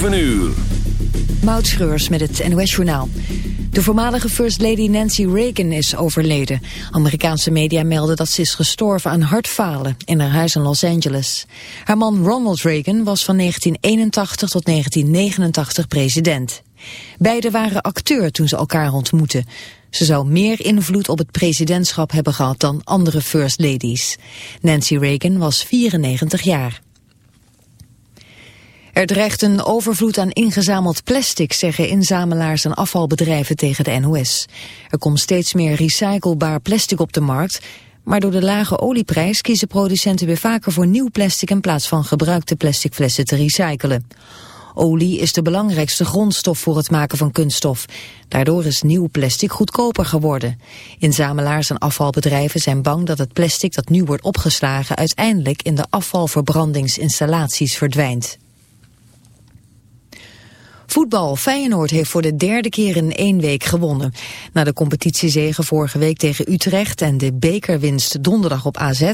7 uur. Moutschreurs met het NOS Journaal. De voormalige First Lady Nancy Reagan is overleden. Amerikaanse media melden dat ze is gestorven aan hartfalen in haar huis in Los Angeles. Haar man Ronald Reagan was van 1981 tot 1989 president. Beiden waren acteur toen ze elkaar ontmoetten. Ze zou meer invloed op het presidentschap hebben gehad dan andere First Ladies. Nancy Reagan was 94 jaar. Er dreigt een overvloed aan ingezameld plastic, zeggen inzamelaars en afvalbedrijven tegen de NOS. Er komt steeds meer recyclebaar plastic op de markt, maar door de lage olieprijs kiezen producenten weer vaker voor nieuw plastic in plaats van gebruikte plastic flessen te recyclen. Olie is de belangrijkste grondstof voor het maken van kunststof. Daardoor is nieuw plastic goedkoper geworden. Inzamelaars en afvalbedrijven zijn bang dat het plastic dat nu wordt opgeslagen uiteindelijk in de afvalverbrandingsinstallaties verdwijnt. Voetbal. Feyenoord heeft voor de derde keer in één week gewonnen. Na de competitiezege vorige week tegen Utrecht en de bekerwinst donderdag op AZ...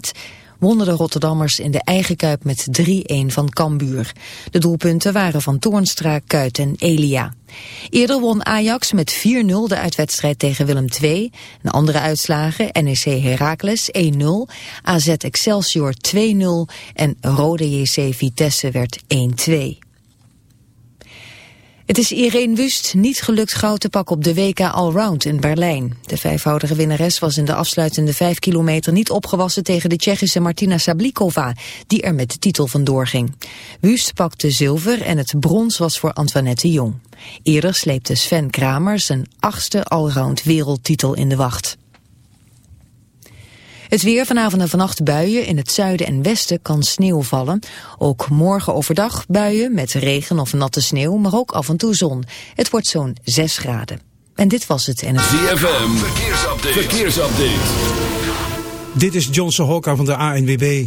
wonnen de Rotterdammers in de eigen kuip met 3-1 van Cambuur. De doelpunten waren van Toornstra, Kuit en Elia. Eerder won Ajax met 4-0 de uitwedstrijd tegen Willem II. En andere uitslagen NEC Heracles 1-0, AZ Excelsior 2-0 en Rode JC Vitesse werd 1-2. Het is Irene Wust niet gelukt goud te pakken op de WK Allround in Berlijn. De vijfvoudige winnares was in de afsluitende vijf kilometer niet opgewassen tegen de Tsjechische Martina Sablikova, die er met de titel vandoor ging. Wust pakte zilver en het brons was voor Antoinette Jong. Eerder sleepte Sven Kramer zijn achtste allround wereldtitel in de wacht. Het weer vanavond en vannacht buien. In het zuiden en westen kan sneeuw vallen. Ook morgen overdag buien met regen of natte sneeuw, maar ook af en toe zon. Het wordt zo'n 6 graden. En dit was het. ZFM, verkeersupdate. verkeersupdate. Dit is Johnson Hokka van de ANWB.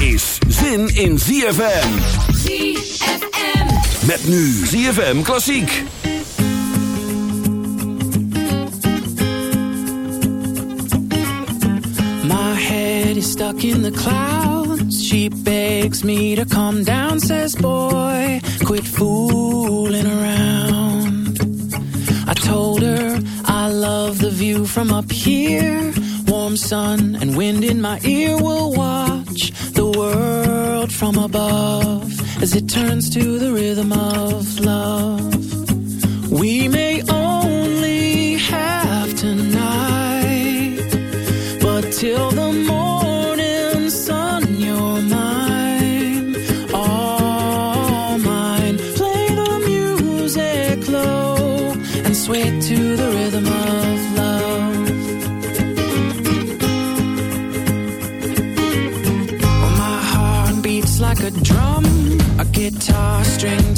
is zin in ZFM. ZFM. Met nu ZFM Klassiek. My head is stuck in the clouds. She begs me to come down, says boy, quit fooling around. I told her I love the view from up here. Warm sun and wind in my ear will watch the world from above as it turns to the rhythm of love. We may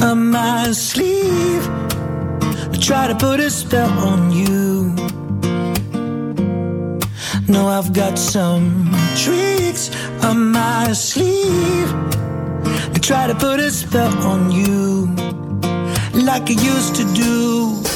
up my sleeve I try to put a spell on you. No, I've got some tricks up my sleeve I try to put a spell on you, like I used to do.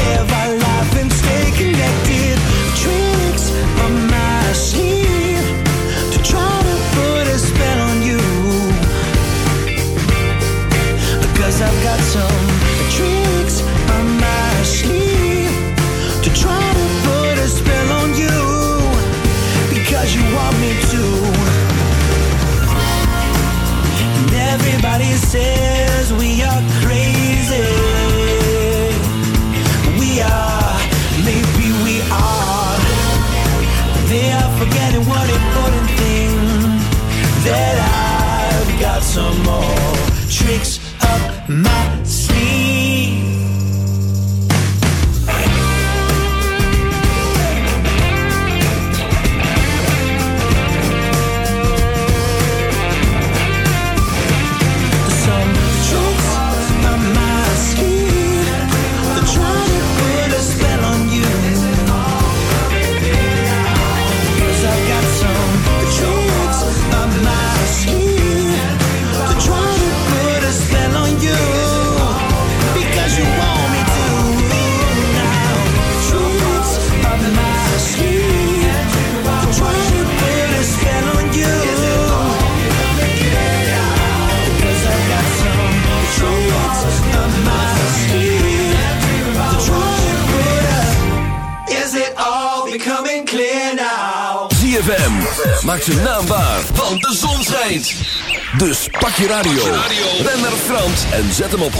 zet hem op 106.9.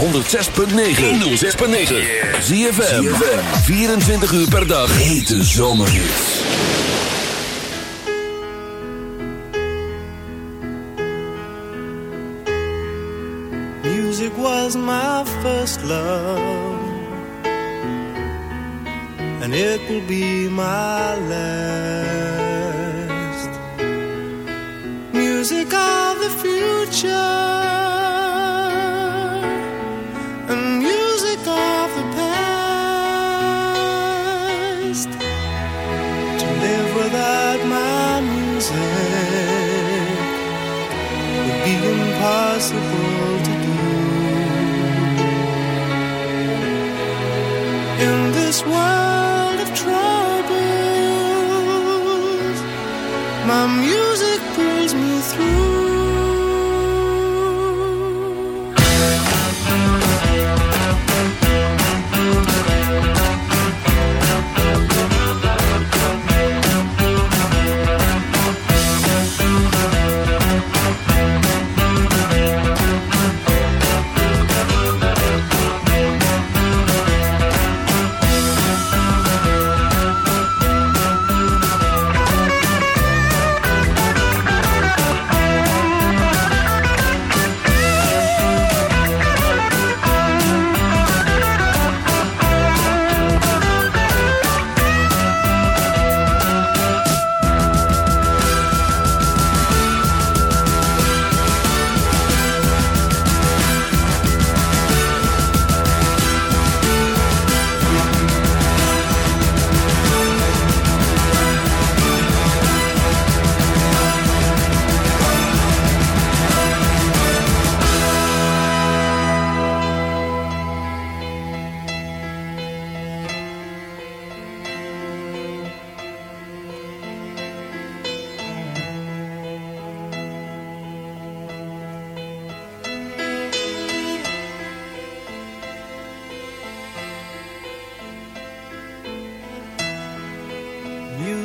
106.9. ZFM. 24 uur per dag. Hete zomerhits. Music was my first love, and it will be my last. Music of the future, this world of troubles, my music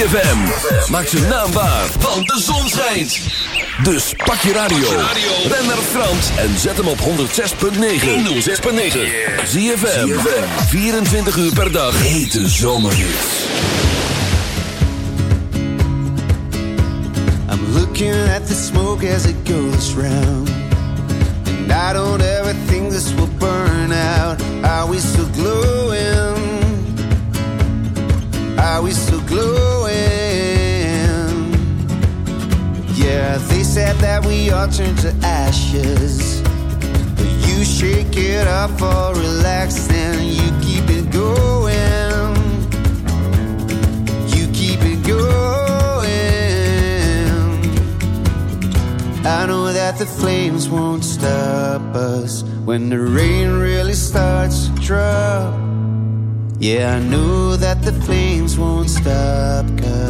ZFM. Maak ze naambaar, want de zon schijnt. Dus pak je radio. Ben naar Frans en zet hem op 106.9. 106.9. ZFM. 24 uur per dag. Hete zomerhits. I'm looking at the smoke as it goes round. And I don't ever think this will burn out. Are we still glowing? Are we still glowing? Yeah, they said that we all turn to ashes. But you shake it up for relax and you keep it going. You keep it going. I know that the flames won't stop us when the rain really starts to drop yeah, I know that the flames won't stop, cause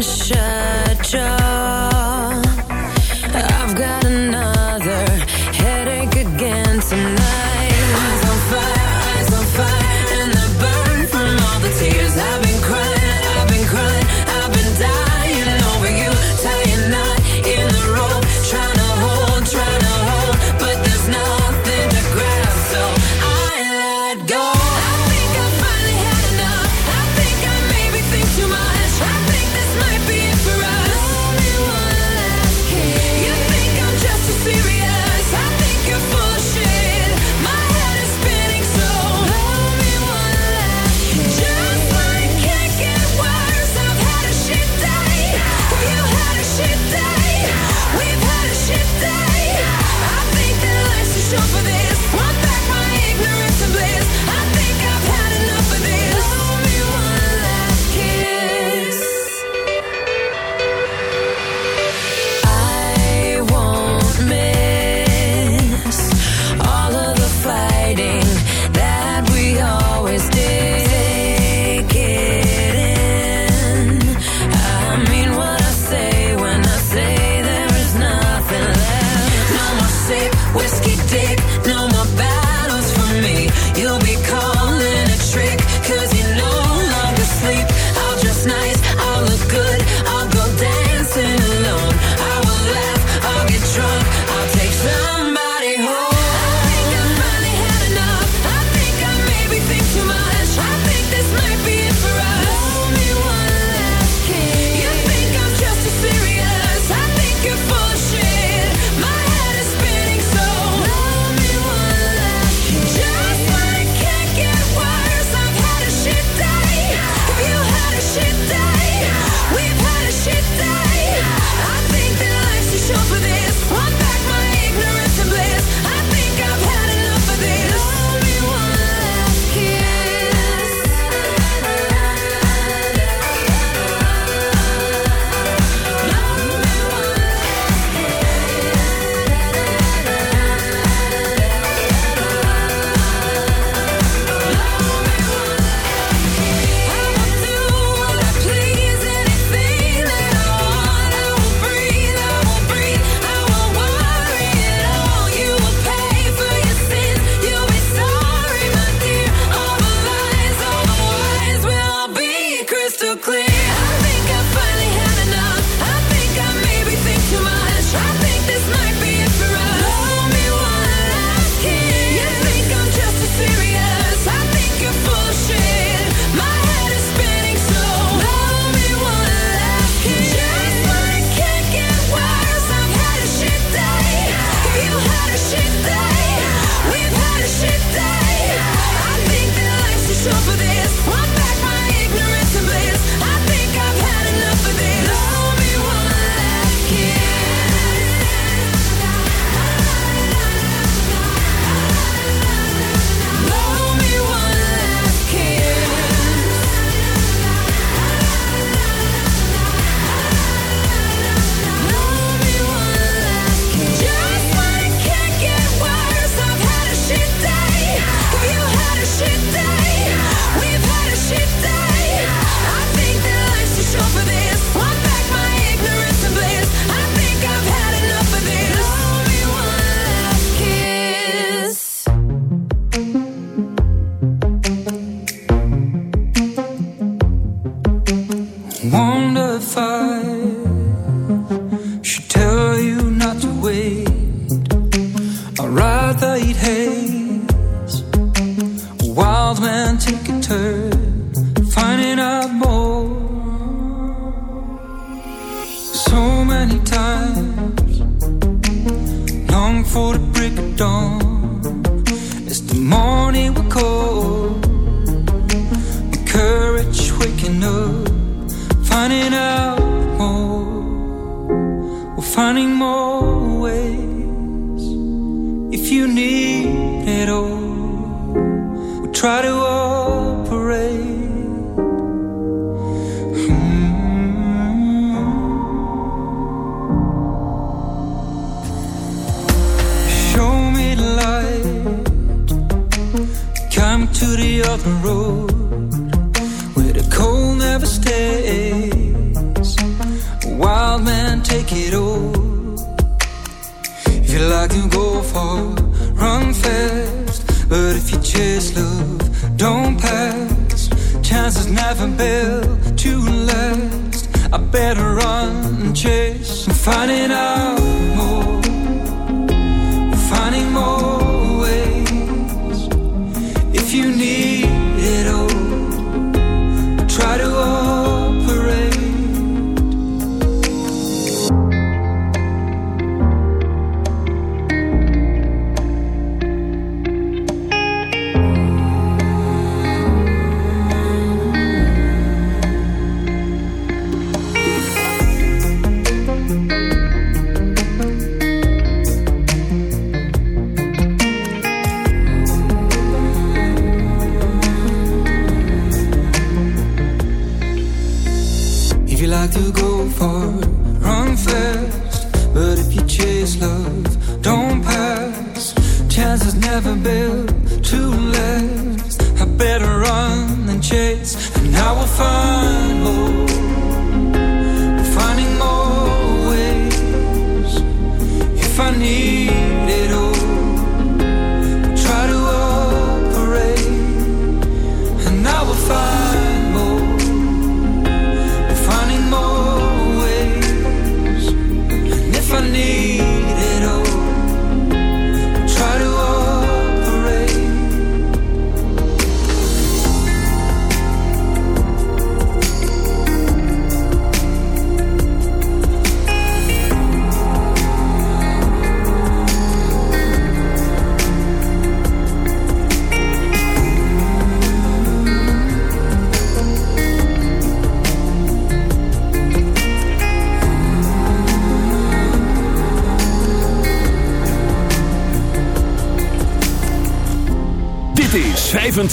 shut up.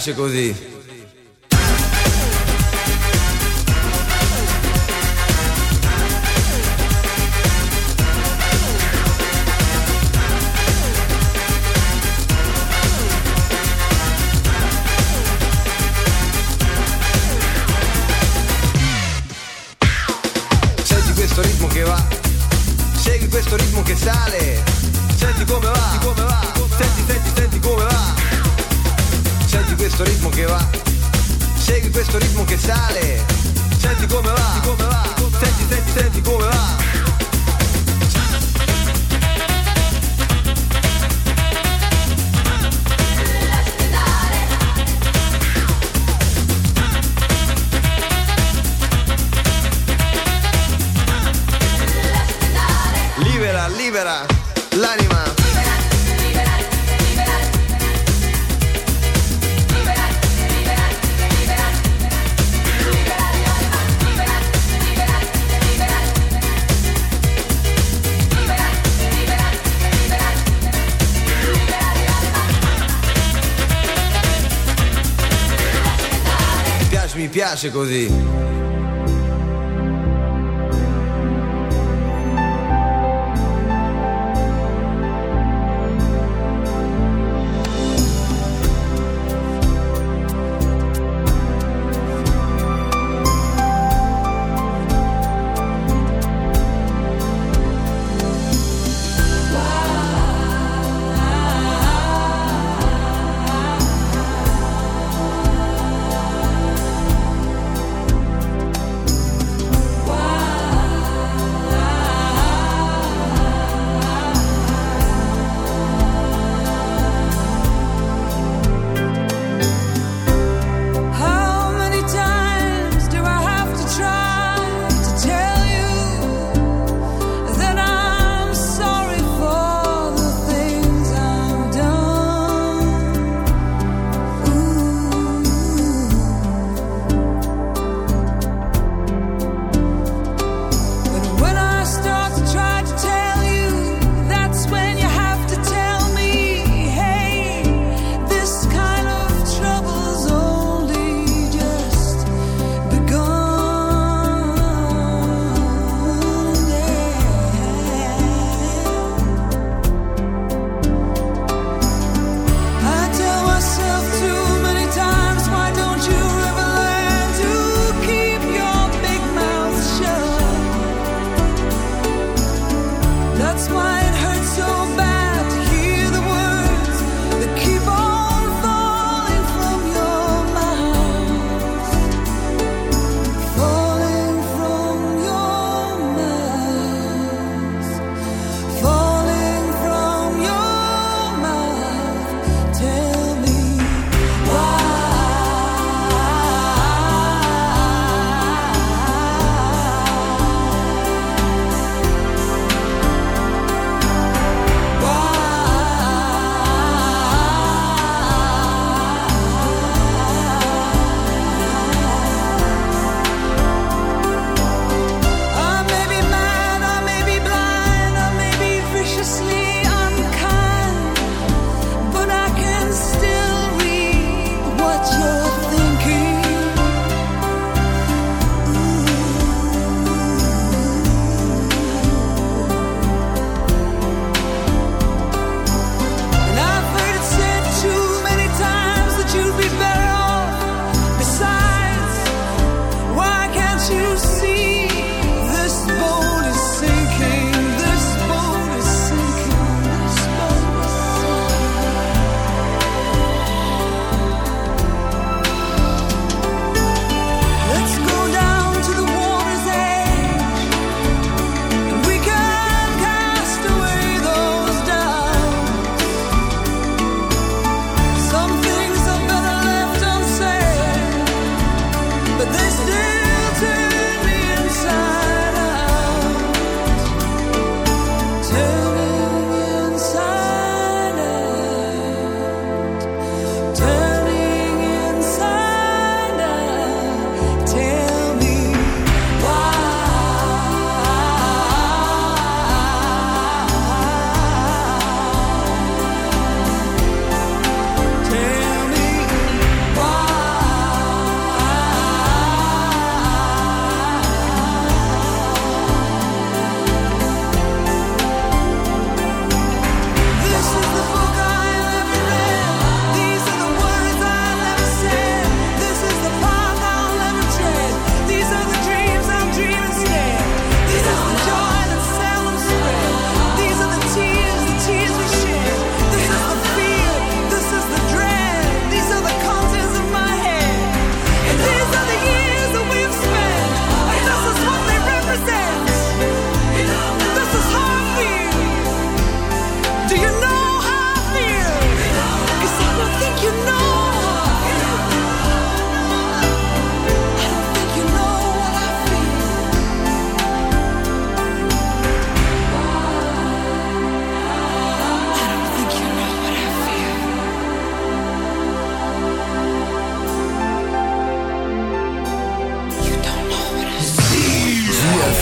piace così. questo ritmo che sale. Senti come va. Senti come va. piace così.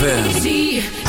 Easy!